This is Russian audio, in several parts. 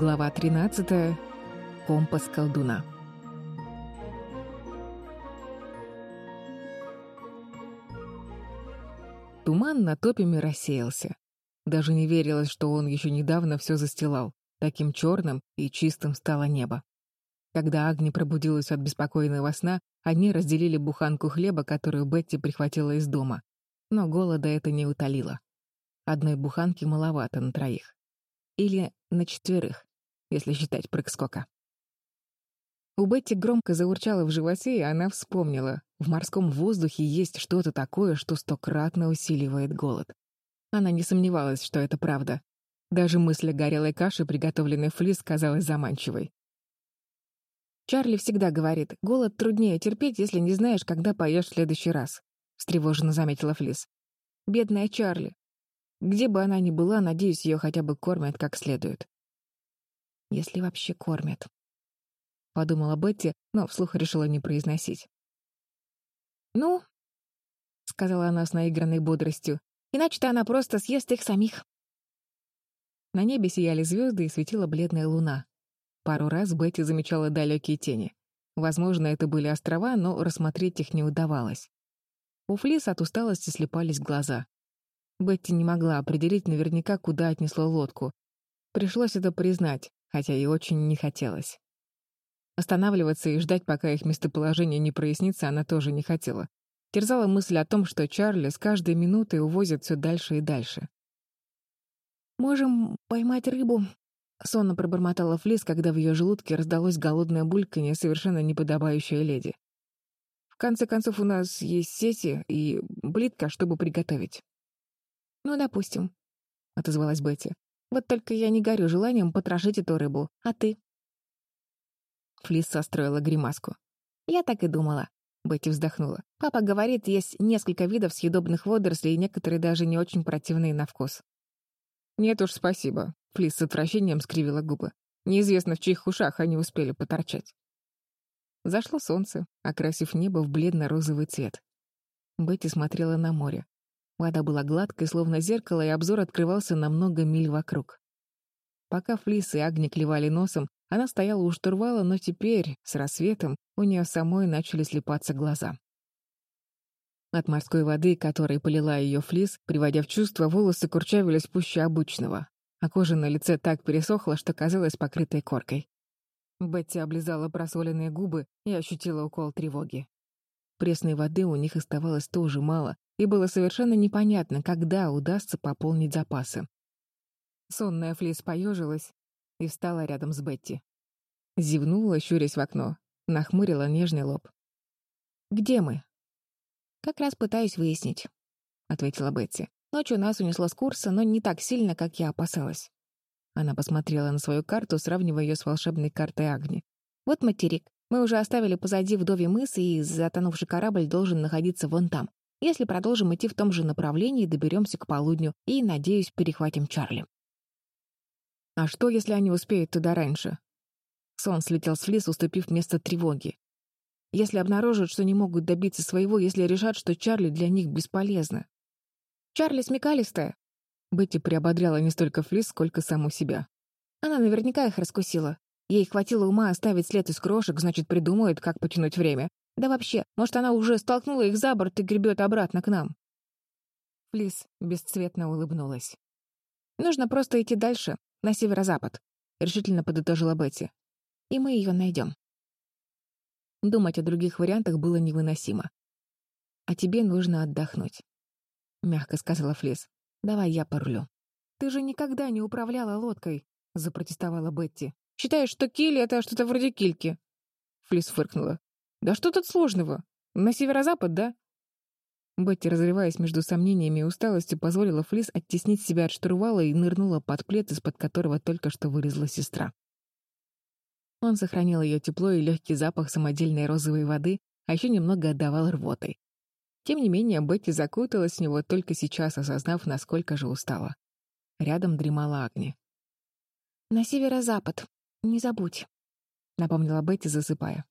Глава 13. Компас колдуна. Туман на топиме рассеялся. Даже не верилось, что он еще недавно все застилал. Таким черным и чистым стало небо. Когда Агни пробудилась от беспокойного сна, они разделили буханку хлеба, которую Бетти прихватила из дома. Но голода это не утолило. Одной буханки маловато на троих. Или на четверых, если считать прыг-скока. У Бетти громко заурчало в животе, и она вспомнила. В морском воздухе есть что-то такое, что стократно усиливает голод. Она не сомневалась, что это правда. Даже мысль о горелой каше, приготовленной флис, казалась заманчивой. «Чарли всегда говорит, голод труднее терпеть, если не знаешь, когда поешь в следующий раз», — встревоженно заметила Флис. «Бедная Чарли. Где бы она ни была, надеюсь, ее хотя бы кормят как следует». «Если вообще кормят», — подумала Бетти, но вслух решила не произносить. «Ну», — сказала она с наигранной бодростью, «иначе-то она просто съест их самих». На небе сияли звезды и светила бледная луна. Пару раз Бетти замечала далекие тени. Возможно, это были острова, но рассмотреть их не удавалось. У Флис от усталости слепались глаза. Бетти не могла определить наверняка, куда отнесло лодку. Пришлось это признать, хотя и очень не хотелось. Останавливаться и ждать, пока их местоположение не прояснится, она тоже не хотела. Терзала мысль о том, что Чарли с каждой минутой увозит все дальше и дальше. «Можем поймать рыбу», — сонно пробормотала Флис, когда в ее желудке раздалось голодное бульканье, совершенно неподобающее леди. «В конце концов, у нас есть сети и плитка, чтобы приготовить». «Ну, допустим», — отозвалась Бетти. «Вот только я не горю желанием потрошить эту рыбу. А ты?» Флис состроила гримаску. «Я так и думала», — Бетти вздохнула. «Папа говорит, есть несколько видов съедобных водорослей, и некоторые даже не очень противные на вкус». «Нет уж, спасибо», — Флис с отвращением скривила губы. «Неизвестно, в чьих ушах они успели поторчать». Зашло солнце, окрасив небо в бледно-розовый цвет. Бетти смотрела на море. Вода была гладкой, словно зеркало, и обзор открывался на много миль вокруг. Пока Флис и Агни клевали носом, она стояла у штурвала, но теперь, с рассветом, у нее самой начали слепаться глаза. От морской воды, которой полила ее флис, приводя в чувство, волосы курчавились пуще обычного, а кожа на лице так пересохла, что казалась покрытой коркой. Бетти облизала просоленные губы и ощутила укол тревоги. Пресной воды у них оставалось тоже мало, и было совершенно непонятно, когда удастся пополнить запасы. Сонная Флис поежилась и встала рядом с Бетти. Зевнула, щурясь в окно, нахмурила нежный лоб. «Где мы?» «Как раз пытаюсь выяснить», — ответила Бетти. «Ночью нас унесло с курса, но не так сильно, как я опасалась». Она посмотрела на свою карту, сравнивая ее с волшебной картой Агни. «Вот материк. Мы уже оставили позади вдовий мыс, и затонувший корабль должен находиться вон там. Если продолжим идти в том же направлении, доберемся к полудню и, надеюсь, перехватим Чарли». А что, если они успеют туда раньше? Сон слетел с флис, уступив место тревоги. Если обнаружат, что не могут добиться своего, если решат, что Чарли для них бесполезна. «Чарли смекалистая!» Бетти приободряла не столько флис, сколько саму себя. Она наверняка их раскусила. Ей хватило ума оставить след из крошек, значит, придумает, как потянуть время. Да вообще, может, она уже столкнула их за борт и гребет обратно к нам. Флис бесцветно улыбнулась. «Нужно просто идти дальше, на северо-запад», — решительно подытожила Бетти. «И мы ее найдем». Думать о других вариантах было невыносимо. «А тебе нужно отдохнуть», — мягко сказала Флис. «Давай я порулю». «Ты же никогда не управляла лодкой», — запротестовала Бетти. «Считаешь, что киль — это что-то вроде кильки?» Флис фыркнула. «Да что тут сложного? На северо-запад, да? Бетти, разрываясь между сомнениями и усталостью, позволила Флис оттеснить себя от штурвала и нырнула под плед, из-под которого только что вылезла сестра. Он сохранил ее тепло и легкий запах самодельной розовой воды, а еще немного отдавал рвотой. Тем не менее, Бетти закуталась в него только сейчас, осознав, насколько же устала. Рядом дремала Агни. «На северо-запад. Не забудь», — напомнила Бетти, засыпая.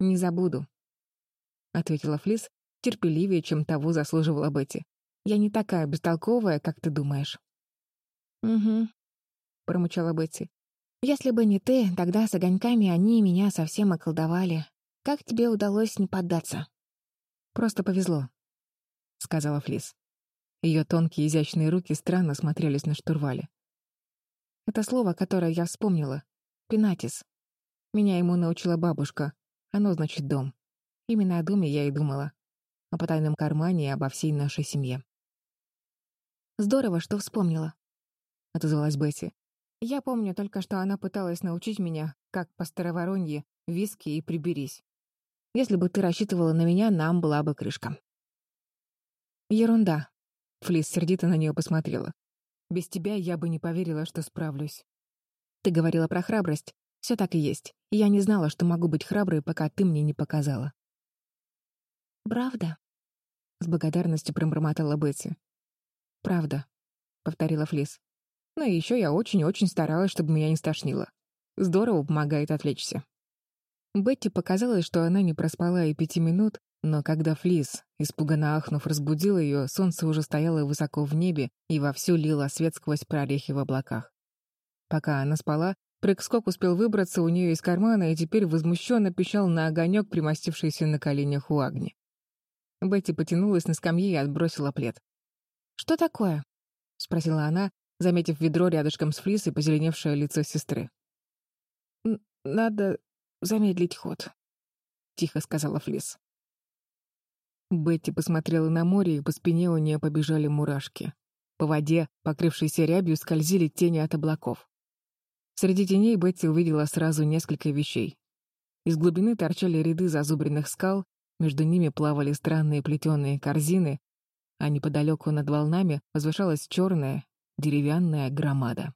«Не забуду», — ответила Флис, терпеливее, чем того заслуживала Бетти. «Я не такая бестолковая, как ты думаешь». «Угу», — промычала Бетти. Если бы не ты, тогда с огоньками они меня совсем околдовали. Как тебе удалось не поддаться?» «Просто повезло», — сказала Флис. Ее тонкие изящные руки странно смотрелись на штурвале. Это слово, которое я вспомнила. Пинатис. Меня ему научила бабушка. Оно значит «дом». Именно о доме я и думала. О потайном кармане и обо всей нашей семье. «Здорово, что вспомнила», — отозвалась Бетти. «Я помню только, что она пыталась научить меня, как по староворонье, виски и приберись. Если бы ты рассчитывала на меня, нам была бы крышка». «Ерунда», — Флис сердито на нее посмотрела. «Без тебя я бы не поверила, что справлюсь». «Ты говорила про храбрость. Все так и есть. я не знала, что могу быть храброй, пока ты мне не показала». «Правда?» — с благодарностью пробормотала Бетти. «Правда», — повторила Флис. «Ну и еще я очень-очень старалась, чтобы меня не стошнило. Здорово помогает отвлечься». Бетти показалось, что она не проспала и пяти минут, но когда Флис, испуганно ахнув, разбудил ее, солнце уже стояло высоко в небе и вовсю лило свет сквозь прорехи в облаках. Пока она спала, прыг-скок успел выбраться у нее из кармана и теперь возмущенно пищал на огонек, примостившийся на коленях у Агни. Бетти потянулась на скамье и отбросила плед. «Что такое?» — спросила она, заметив ведро рядышком с Флис и позеленевшее лицо сестры. «Надо замедлить ход», — тихо сказала Флис. Бетти посмотрела на море, и по спине у нее побежали мурашки. По воде, покрывшейся рябью, скользили тени от облаков. Среди теней Бетти увидела сразу несколько вещей. Из глубины торчали ряды зазубренных скал, между ними плавали странные плетеные корзины, а неподалеку над волнами возвышалась черная деревянная громада.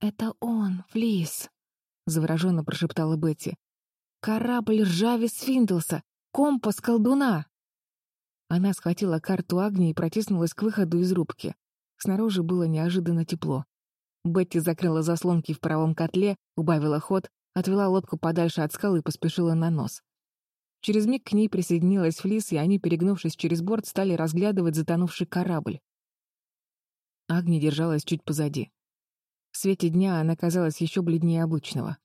«Это он, Флис!» — завороженно прошептала Бетти. «Корабль ржави Свиндлса! Компас колдуна!» Она схватила карту Агни и протиснулась к выходу из рубки. Снаружи было неожиданно тепло. Бетти закрыла заслонки в правом котле, убавила ход, отвела лодку подальше от скалы и поспешила на нос. Через миг к ней присоединилась Флис, и они, перегнувшись через борт, стали разглядывать затонувший корабль. Агни держалась чуть позади. В свете дня она казалась еще бледнее обычного.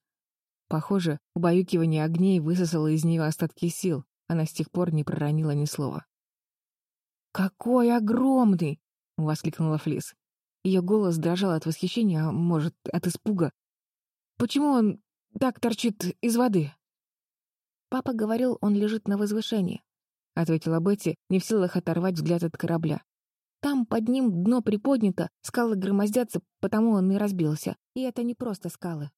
Похоже, убаюкивание огней высосало из нее остатки сил, она с тех пор не проронила ни слова. «Какой огромный!» — воскликнула Флис. Ее голос дрожал от восхищения, а может, от испуга. «Почему он так торчит из воды?» «Папа говорил, он лежит на возвышении», — ответила Бетти, не в силах оторвать взгляд от корабля. «Там под ним дно приподнято, скалы громоздятся, потому он и разбился. И это не просто скалы».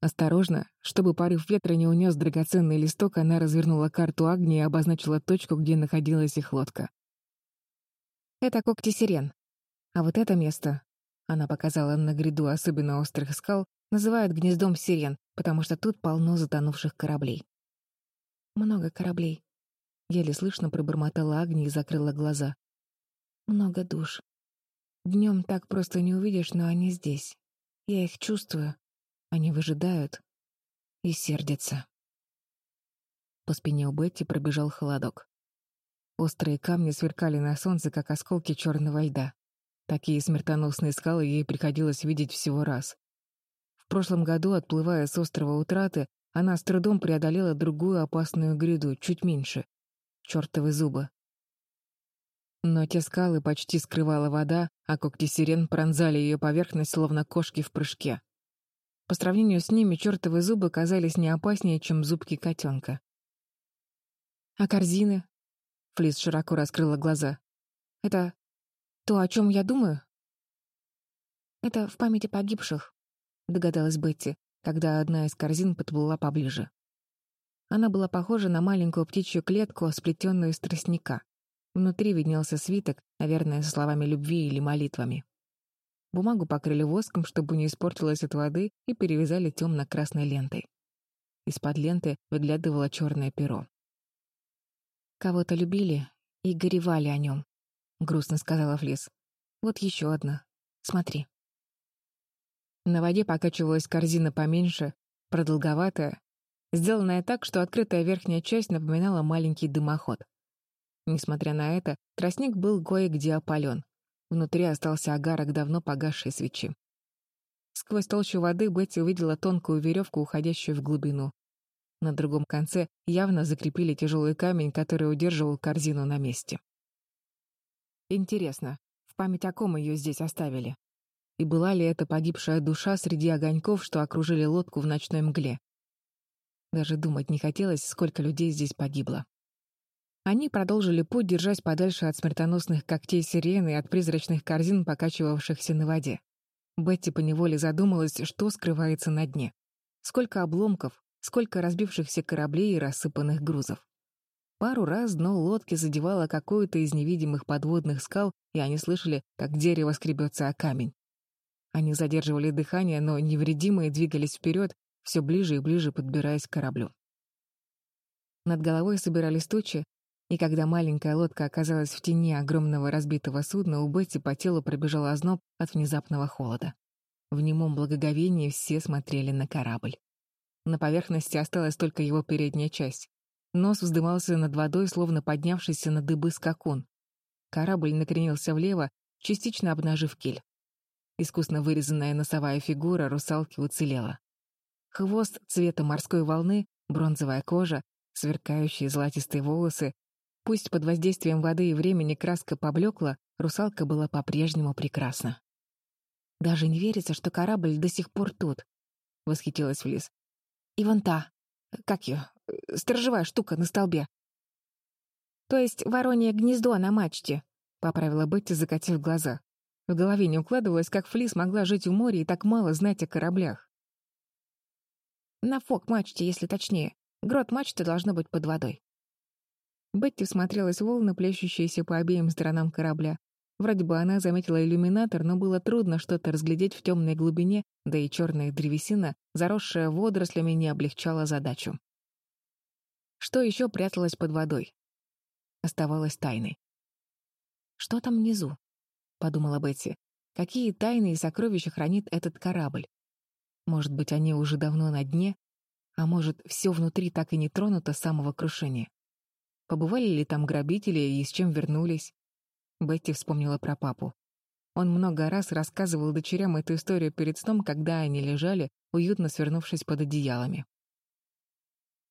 Осторожно, чтобы порыв ветра не унес драгоценный листок, она развернула карту Агнии и обозначила точку, где находилась их лодка. «Это когти сирен. А вот это место...» Она показала на гряду особенно острых скал, называют гнездом сирен, потому что тут полно затонувших кораблей. Много кораблей. Еле слышно пробормотала Агни и закрыла глаза. Много душ. Днем так просто не увидишь, но они здесь. Я их чувствую. Они выжидают и сердятся. По спине у Бетти пробежал холодок. Острые камни сверкали на солнце, как осколки черного льда. Такие смертоносные скалы ей приходилось видеть всего раз. В прошлом году, отплывая с острова Утраты, она с трудом преодолела другую опасную гряду, чуть меньше. Чёртовы зубы. Но те скалы почти скрывала вода, а когти сирен пронзали ее поверхность, словно кошки в прыжке. По сравнению с ними чёртовы зубы казались не опаснее, чем зубки котенка. «А корзины?» Флис широко раскрыла глаза. «Это то, о чем я думаю?» «Это в памяти погибших», — догадалась Бетти, когда одна из корзин подплыла поближе. Она была похожа на маленькую птичью клетку, сплетенную из тростника. Внутри виднелся свиток, наверное, со словами любви или молитвами. Бумагу покрыли воском, чтобы не испортилась от воды, и перевязали темно-красной лентой. Из-под ленты выглядывало черное перо. «Кого-то любили и горевали о нем», — грустно сказала Флис. «Вот еще одна. Смотри». На воде покачивалась корзина поменьше, продолговатая, сделанная так, что открытая верхняя часть напоминала маленький дымоход. Несмотря на это, тростник был кое-где опален. Внутри остался огарок давно погасшей свечи. Сквозь толщу воды Бетти увидела тонкую веревку, уходящую в глубину. На другом конце явно закрепили тяжелый камень, который удерживал корзину на месте. Интересно, в память о ком ее здесь оставили? И была ли это погибшая душа среди огоньков, что окружили лодку в ночной мгле? Даже думать не хотелось, сколько людей здесь погибло. Они продолжили путь, держась подальше от смертоносных когтей сирены и от призрачных корзин, покачивавшихся на воде. Бетти поневоле задумалась, что скрывается на дне. Сколько обломков, сколько разбившихся кораблей и рассыпанных грузов. Пару раз дно лодки задевало какую-то из невидимых подводных скал, и они слышали, как дерево скребется о камень. Они задерживали дыхание, но невредимые двигались вперед, все ближе и ближе подбираясь к кораблю. Над головой собирались тучи, и когда маленькая лодка оказалась в тени огромного разбитого судна, у Бетти по телу пробежал озноб от внезапного холода. В немом благоговении все смотрели на корабль. На поверхности осталась только его передняя часть. Нос вздымался над водой, словно поднявшийся на дыбы скакун. Корабль накренился влево, частично обнажив киль. Искусно вырезанная носовая фигура русалки уцелела. Хвост цвета морской волны, бронзовая кожа, сверкающие золотистые волосы, Пусть под воздействием воды и времени краска поблекла, русалка была по-прежнему прекрасна. «Даже не верится, что корабль до сих пор тут», — восхитилась Флис. «И вон та, как ее, сторожевая штука на столбе». «То есть воронье гнездо на мачте», — поправила Бетти, закатив глаза. В голове не укладывалось, как Флис могла жить в море и так мало знать о кораблях. «На фок-мачте, если точнее. Грот мачты должно быть под водой». Бетти смотрелась в волны, плещущиеся по обеим сторонам корабля. Вроде бы она заметила иллюминатор, но было трудно что-то разглядеть в темной глубине, да и черная древесина, заросшая водорослями, не облегчала задачу. Что еще пряталось под водой? Оставалось тайной. «Что там внизу?» — подумала Бетти. «Какие тайны и сокровища хранит этот корабль? Может быть, они уже давно на дне, а может, все внутри так и не тронуто с самого крушения?» Побывали ли там грабители и с чем вернулись? Бетти вспомнила про папу. Он много раз рассказывал дочерям эту историю перед сном, когда они лежали, уютно свернувшись под одеялами.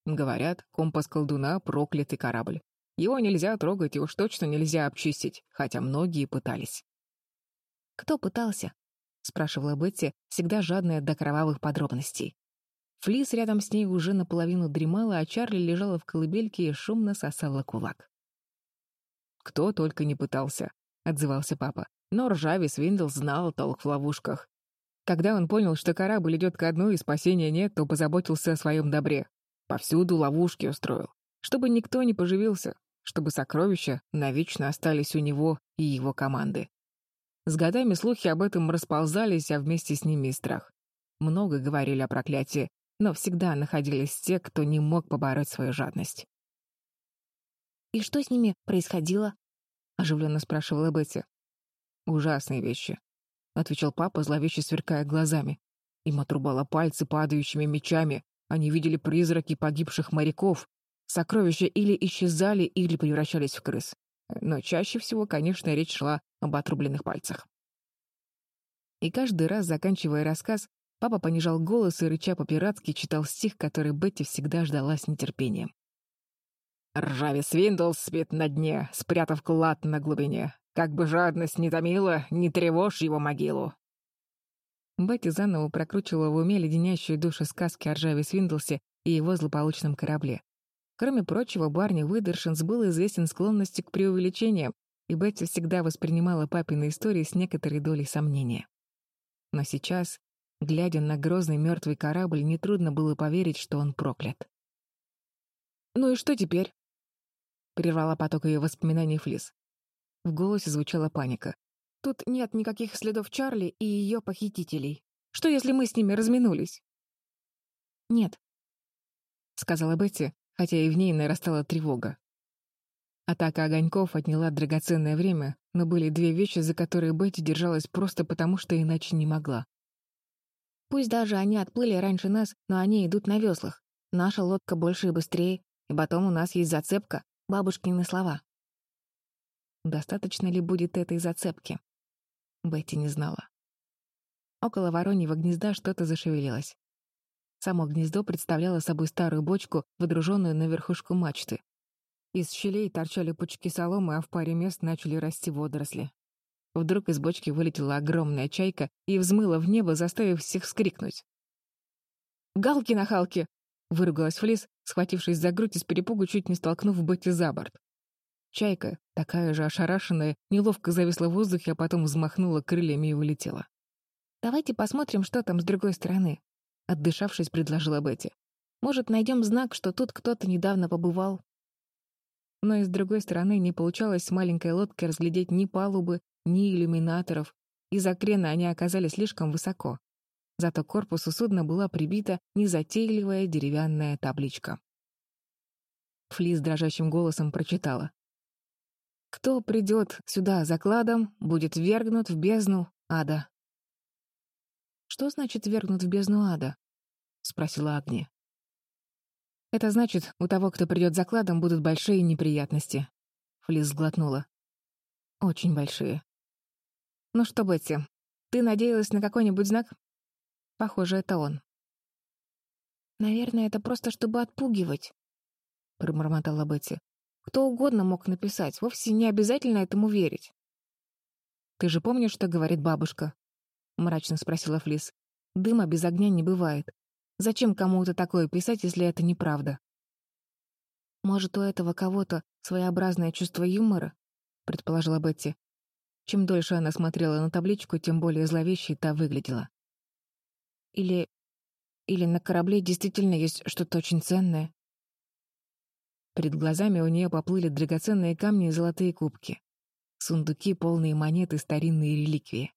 Говорят, компас колдуна — проклятый корабль. Его нельзя трогать и уж точно нельзя обчистить, хотя многие пытались. «Кто пытался?» — спрашивала Бетти, всегда жадная до кровавых подробностей. Флис рядом с ней уже наполовину дремала, а Чарли лежала в колыбельке и шумно сосала кулак. «Кто только не пытался», — отзывался папа. Но ржавый Свиндл знал толк в ловушках. Когда он понял, что корабль идет ко дну и спасения нет, то позаботился о своем добре. Повсюду ловушки устроил, чтобы никто не поживился, чтобы сокровища навечно остались у него и его команды. С годами слухи об этом расползались, а вместе с ними и страх. Много говорили о проклятии, но всегда находились те, кто не мог побороть свою жадность. «И что с ними происходило?» — оживленно спрашивала Бетти. «Ужасные вещи», — отвечал папа, зловеще сверкая глазами. Им отрубало пальцы падающими мечами, они видели призраки погибших моряков. Сокровища или исчезали, или превращались в крыс. Но чаще всего, конечно, речь шла об отрубленных пальцах. И каждый раз, заканчивая рассказ, Папа понижал голос и, рыча по-пиратски, читал стих, который Бетти всегда ждала с нетерпением. «Ржаве Свиндл спит на дне, спрятав клад на глубине. Как бы жадность не томила, не тревожь его могилу». Бетти заново прокручивала в уме леденящую душу сказки о ржаве Свиндлсе и его злополучном корабле. Кроме прочего, Барни Выдершинс был известен склонностью к преувеличениям, и Бетти всегда воспринимала папины истории с некоторой долей сомнения. Но сейчас, Глядя на грозный мертвый корабль, нетрудно было поверить, что он проклят. «Ну и что теперь?» — прервала поток ее воспоминаний Флис. В голосе звучала паника. «Тут нет никаких следов Чарли и ее похитителей. Что, если мы с ними разминулись?» «Нет», — сказала Бетти, хотя и в ней нарастала тревога. Атака огоньков отняла драгоценное время, но были две вещи, за которые Бетти держалась просто потому, что иначе не могла. Пусть даже они отплыли раньше нас, но они идут на веслах. Наша лодка больше и быстрее, и потом у нас есть зацепка, бабушкины слова. Достаточно ли будет этой зацепки? Бетти не знала. Около вороньего гнезда что-то зашевелилось. Само гнездо представляло собой старую бочку, выдруженную на верхушку мачты. Из щелей торчали пучки соломы, а в паре мест начали расти водоросли. Вдруг из бочки вылетела огромная чайка и взмыла в небо, заставив всех вскрикнуть. «Галки на халке!» — выругалась Флис, схватившись за грудь и с перепугу чуть не столкнув Бетти за борт. Чайка, такая же ошарашенная, неловко зависла в воздухе, а потом взмахнула крыльями и улетела. «Давайте посмотрим, что там с другой стороны», — отдышавшись, предложила Бетти. «Может, найдем знак, что тут кто-то недавно побывал?» Но и с другой стороны не получалось с маленькой лодкой разглядеть ни палубы, ни иллюминаторов. Из-за крена они оказались слишком высоко. Зато к корпусу судна была прибита незатейливая деревянная табличка. Флис дрожащим голосом прочитала. «Кто придет сюда закладом, будет вергнут в бездну ада». «Что значит вергнут в бездну ада?» — спросила Агния. «Это значит, у того, кто придет закладом, будут большие неприятности». Флис сглотнула. «Очень большие». «Ну что, Бетти, ты надеялась на какой-нибудь знак?» «Похоже, это он». «Наверное, это просто чтобы отпугивать», — пробормотала Бетти. «Кто угодно мог написать, вовсе не обязательно этому верить». «Ты же помнишь, что говорит бабушка?» — мрачно спросила Флис. «Дыма без огня не бывает. Зачем кому-то такое писать, если это неправда? Может, у этого кого-то своеобразное чувство юмора? Предположила Бетти. Чем дольше она смотрела на табличку, тем более зловещей та выглядела. Или... Или на корабле действительно есть что-то очень ценное? Перед глазами у нее поплыли драгоценные камни и золотые кубки. Сундуки, полные монеты, старинные реликвии.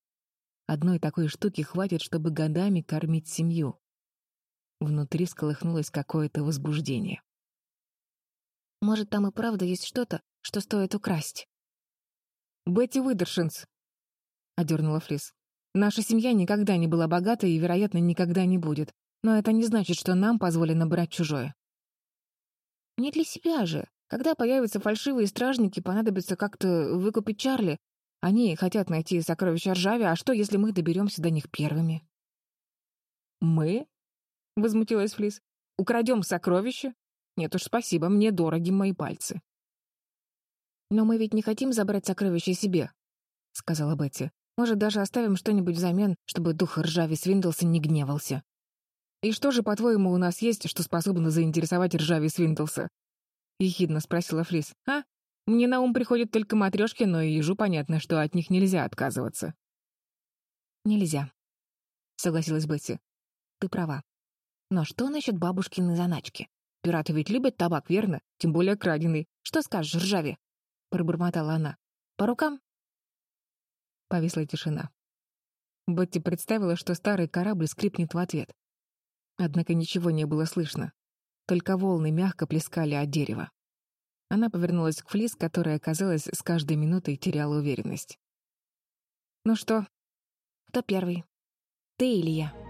Одной такой штуки хватит, чтобы годами кормить семью. Внутри сколыхнулось какое-то возбуждение. «Может, там и правда есть что-то, что стоит украсть?» «Бетти Уидершинс», — одернула Фрис. «Наша семья никогда не была богатой и, вероятно, никогда не будет. Но это не значит, что нам позволено брать чужое». «Не для себя же. Когда появятся фальшивые стражники, понадобится как-то выкупить Чарли. Они хотят найти сокровища ржави, а что, если мы доберемся до них первыми?» «Мы?» — возмутилась Флис. «Украдем сокровища? Нет уж, спасибо, мне дороги мои пальцы». «Но мы ведь не хотим забрать сокровища себе», — сказала Бетти. «Может, даже оставим что-нибудь взамен, чтобы дух ржави Свиндлса не гневался». «И что же, по-твоему, у нас есть, что способно заинтересовать ржави Свиндлса?» — ехидно спросила Флис. «А? Мне на ум приходят только матрешки, но и ежу понятно, что от них нельзя отказываться». «Нельзя», — согласилась Бетти. «Ты права. Но что насчет бабушкиной заначки? Пираты ведь любят табак, верно? Тем более краденый. Что скажешь, ржаве? Пробормотала она. По рукам? Повисла тишина. Бетти представила, что старый корабль скрипнет в ответ. Однако ничего не было слышно. Только волны мягко плескали от дерева. Она повернулась к Флис, которая, казалось, с каждой минутой теряла уверенность. «Ну что?» «Кто первый? Ты или я?»